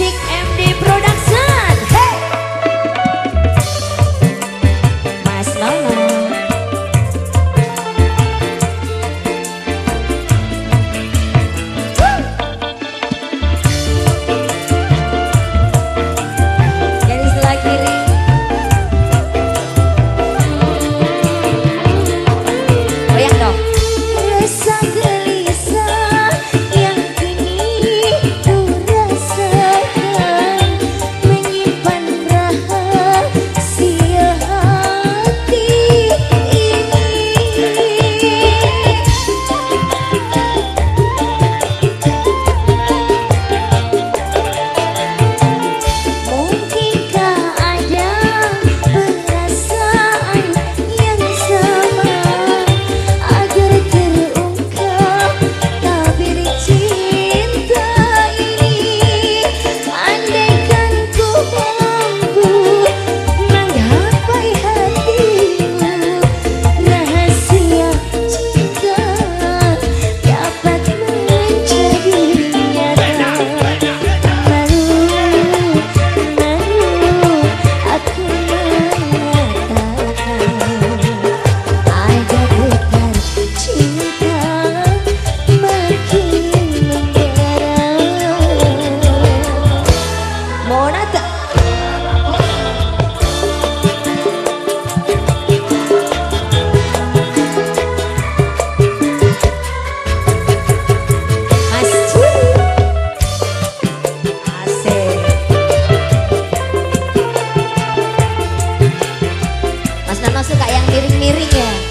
music miring ya.